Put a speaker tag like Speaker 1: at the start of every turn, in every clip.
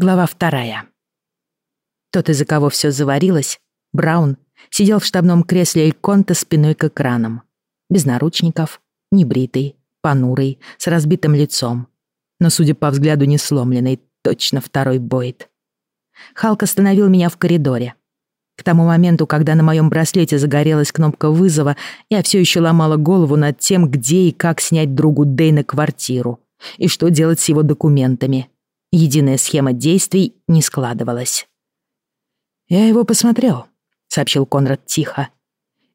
Speaker 1: Глава вторая. Тот, из-за кого все заварилось, Браун, сидел в штабном кресле Эльконта спиной к экранам. Без наручников, небритый, понурый, с разбитым лицом. Но, судя по взгляду, не сломленный, точно второй Бойд. Халк остановил меня в коридоре. К тому моменту, когда на моем браслете загорелась кнопка вызова, я все еще ломала голову над тем, где и как снять другу Дэйна квартиру и что делать с его документами. Единая схема действий не складывалась. «Я его посмотрел», — сообщил Конрад тихо.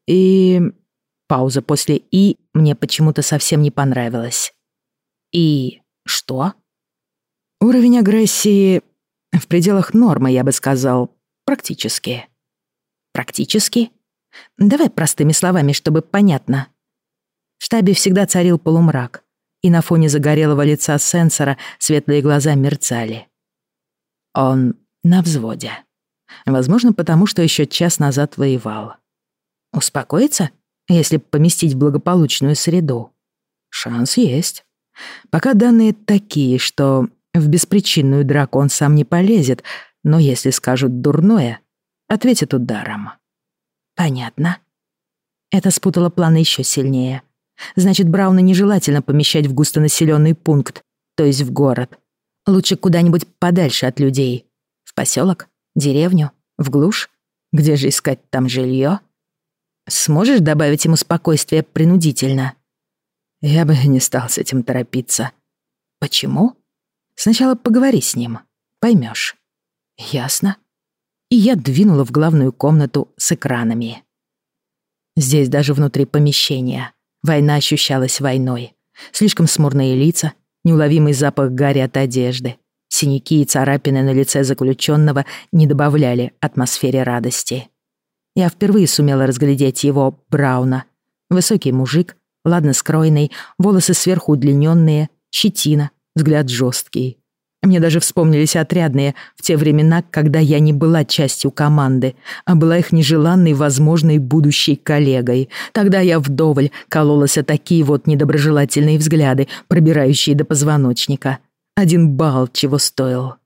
Speaker 1: «И...» Пауза после «и» мне почему-то совсем не понравилась. «И... что?» «Уровень агрессии в пределах нормы, я бы сказал, практически». «Практически?» Давай простыми словами, чтобы понятно. В штабе всегда царил полумрак и на фоне загорелого лица сенсора светлые глаза мерцали. Он на взводе. Возможно, потому что еще час назад воевал. Успокоиться, если поместить в благополучную среду? Шанс есть. Пока данные такие, что в беспричинную драку он сам не полезет, но если скажут дурное, ответит ударом. Понятно. Это спутало планы еще сильнее. Значит, Брауна нежелательно помещать в густонаселенный пункт, то есть в город. Лучше куда-нибудь подальше от людей. В поселок, деревню, в глушь. Где же искать там жилье? Сможешь добавить ему спокойствие принудительно? Я бы не стал с этим торопиться. Почему? Сначала поговори с ним. Поймешь. Ясно. И я двинула в главную комнату с экранами. Здесь даже внутри помещения Война ощущалась войной. Слишком смурные лица, неуловимый запах гари от одежды, синяки и царапины на лице заключенного не добавляли атмосфере радости. Я впервые сумела разглядеть его, Брауна. Высокий мужик, ладно скроенный, волосы сверху удлиненные, щетина, взгляд жесткий. Мне даже вспомнились отрядные в те времена, когда я не была частью команды, а была их нежеланной, возможной будущей коллегой. Тогда я вдоволь кололась о такие вот недоброжелательные взгляды, пробирающие до позвоночника. Один бал чего стоил.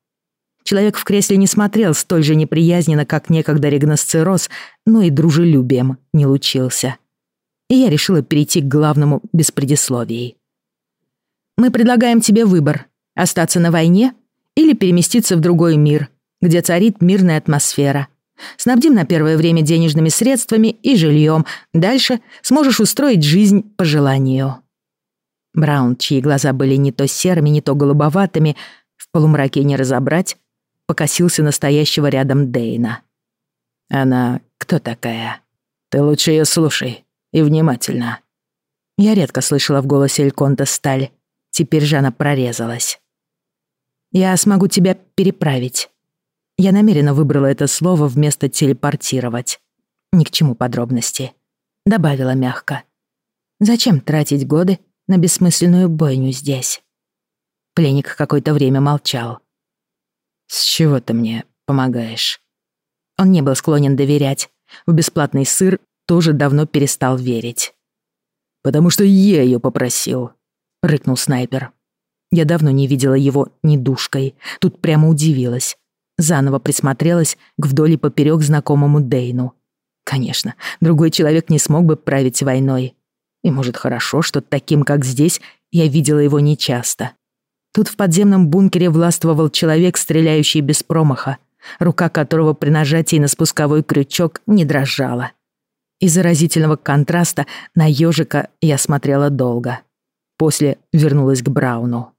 Speaker 1: Человек в кресле не смотрел столь же неприязненно, как некогда регносцероз, но и дружелюбием не лучился. И я решила перейти к главному без предисловий. «Мы предлагаем тебе выбор», Остаться на войне или переместиться в другой мир, где царит мирная атмосфера. Снабдим на первое время денежными средствами и жильем. Дальше сможешь устроить жизнь по желанию. Браун, чьи глаза были не то серыми, не то голубоватыми, в полумраке не разобрать, покосился настоящего рядом Дейна. «Она кто такая? Ты лучше ее слушай и внимательно». Я редко слышала в голосе Эльконта сталь. Теперь же она прорезалась. Я смогу тебя переправить. Я намеренно выбрала это слово вместо телепортировать. Ни к чему подробности. Добавила мягко. Зачем тратить годы на бессмысленную бойню здесь? Пленник какое-то время молчал. «С чего ты мне помогаешь?» Он не был склонен доверять. В бесплатный сыр тоже давно перестал верить. «Потому что я ее попросил», — рыкнул снайпер. Я давно не видела его недушкой. Тут прямо удивилась. Заново присмотрелась к вдоль и поперёк знакомому Дейну. Конечно, другой человек не смог бы править войной. И может хорошо, что таким, как здесь, я видела его нечасто. Тут в подземном бункере властвовал человек, стреляющий без промаха, рука которого при нажатии на спусковой крючок не дрожала. Из заразительного контраста на ёжика я смотрела долго. После вернулась к Брауну.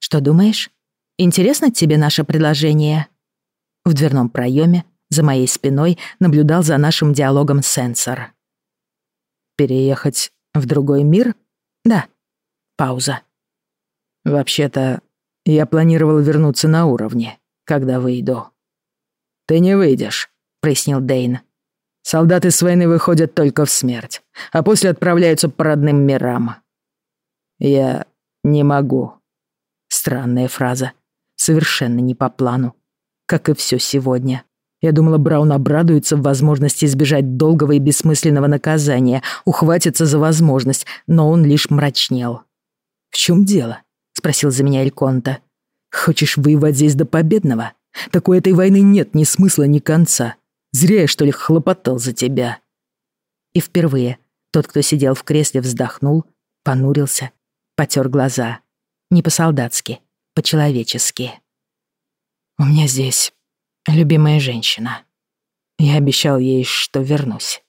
Speaker 1: Что думаешь? Интересно тебе наше предложение?» В дверном проеме за моей спиной наблюдал за нашим диалогом сенсор. «Переехать в другой мир?» «Да». Пауза. «Вообще-то, я планировал вернуться на уровне, когда выйду». «Ты не выйдешь», — прояснил Дейн. «Солдаты с войны выходят только в смерть, а после отправляются по родным мирам». «Я не могу», Странная фраза. Совершенно не по плану. Как и все сегодня. Я думала, Браун обрадуется в возможности избежать долгого и бессмысленного наказания, ухватится за возможность, но он лишь мрачнел. «В чем дело?» — спросил за меня Эльконта.
Speaker 2: Хочешь воевать здесь до победного? Так у этой войны нет ни смысла, ни конца. Зря я, что ли, хлопотал за тебя».
Speaker 1: И впервые тот, кто сидел в кресле, вздохнул, понурился, потер глаза. Не по-солдатски, по-человечески. «У меня здесь любимая женщина. Я обещал ей, что вернусь».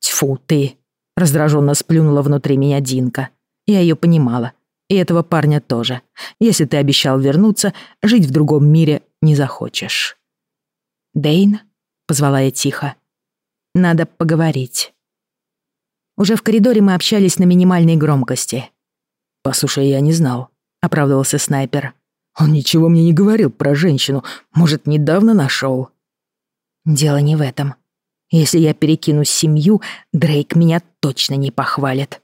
Speaker 1: «Тьфу ты!» — раздраженно сплюнула внутри меня Динка. Я ее понимала. И этого парня тоже. Если ты обещал вернуться, жить в другом мире не захочешь. «Дэйн?» — позвала я тихо. «Надо поговорить». Уже в коридоре мы общались на минимальной громкости.
Speaker 2: «Послушай, я не знал», — оправдывался снайпер. «Он ничего мне не говорил про женщину. Может, недавно нашел?»
Speaker 1: «Дело не в этом. Если я перекину семью, Дрейк меня точно не похвалит.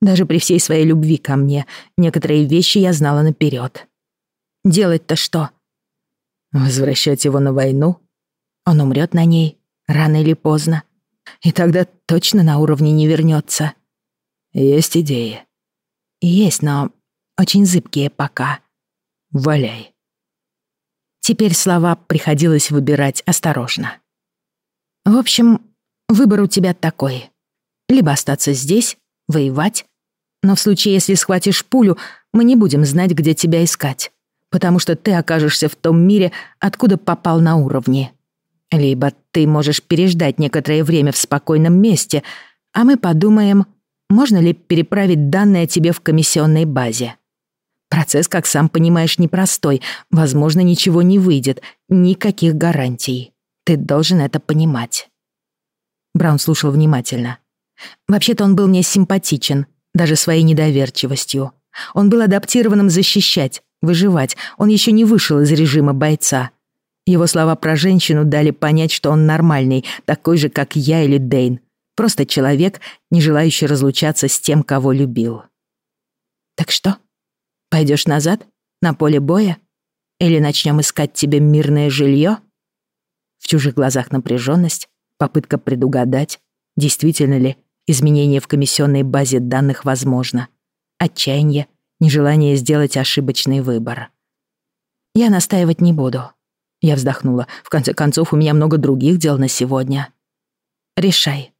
Speaker 1: Даже при всей своей любви ко мне некоторые вещи я знала наперед. Делать-то что?
Speaker 2: Возвращать его на войну?
Speaker 1: Он умрет на ней, рано или поздно. И тогда точно на уровне не вернется.
Speaker 2: Есть идеи.
Speaker 1: Есть, но очень зыбкие пока.
Speaker 2: Валяй.
Speaker 1: Теперь слова приходилось выбирать осторожно. В общем, выбор у тебя такой. Либо остаться здесь, воевать, но в случае, если схватишь пулю, мы не будем знать, где тебя искать, потому что ты окажешься в том мире, откуда попал на уровне. Либо ты можешь переждать некоторое время в спокойном месте, а мы подумаем, можно ли переправить данные тебе в комиссионной базе. Процесс, как сам понимаешь, непростой. Возможно, ничего не выйдет, никаких гарантий. Ты должен это понимать. Браун слушал внимательно. Вообще-то он был мне симпатичен, даже своей недоверчивостью. Он был адаптированным защищать, выживать. Он еще не вышел из режима бойца. Его слова про женщину дали понять, что он нормальный, такой же, как я или Дейн. Просто человек, не желающий разлучаться с тем, кого любил. «Так что? Пойдешь назад? На поле боя? Или начнем искать тебе мирное жилье?» В чужих глазах напряженность, попытка предугадать, действительно ли изменение в комиссионной базе данных возможно, отчаяние, нежелание сделать ошибочный выбор. Я настаивать не буду. Я вздохнула. В конце концов, у меня много других дел на сегодня. Решай.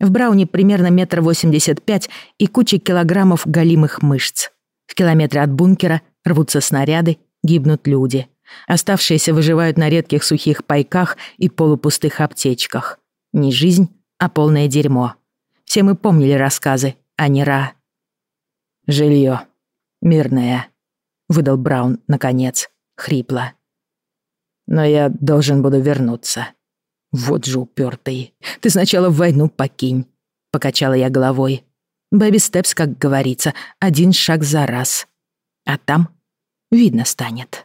Speaker 1: В Брауне примерно метр восемьдесят пять и куча килограммов голимых мышц. В километре от бункера рвутся снаряды, гибнут люди. Оставшиеся выживают на редких сухих пайках и полупустых аптечках. Не жизнь, а полное дерьмо. Все мы помнили рассказы о Нера.
Speaker 2: «Жилье. Мирное», — выдал Браун, наконец, хрипло но я должен буду вернуться. Вот же упертый. Ты сначала войну покинь, покачала я головой. Бэби Степс, как говорится, один шаг за раз. А там видно станет.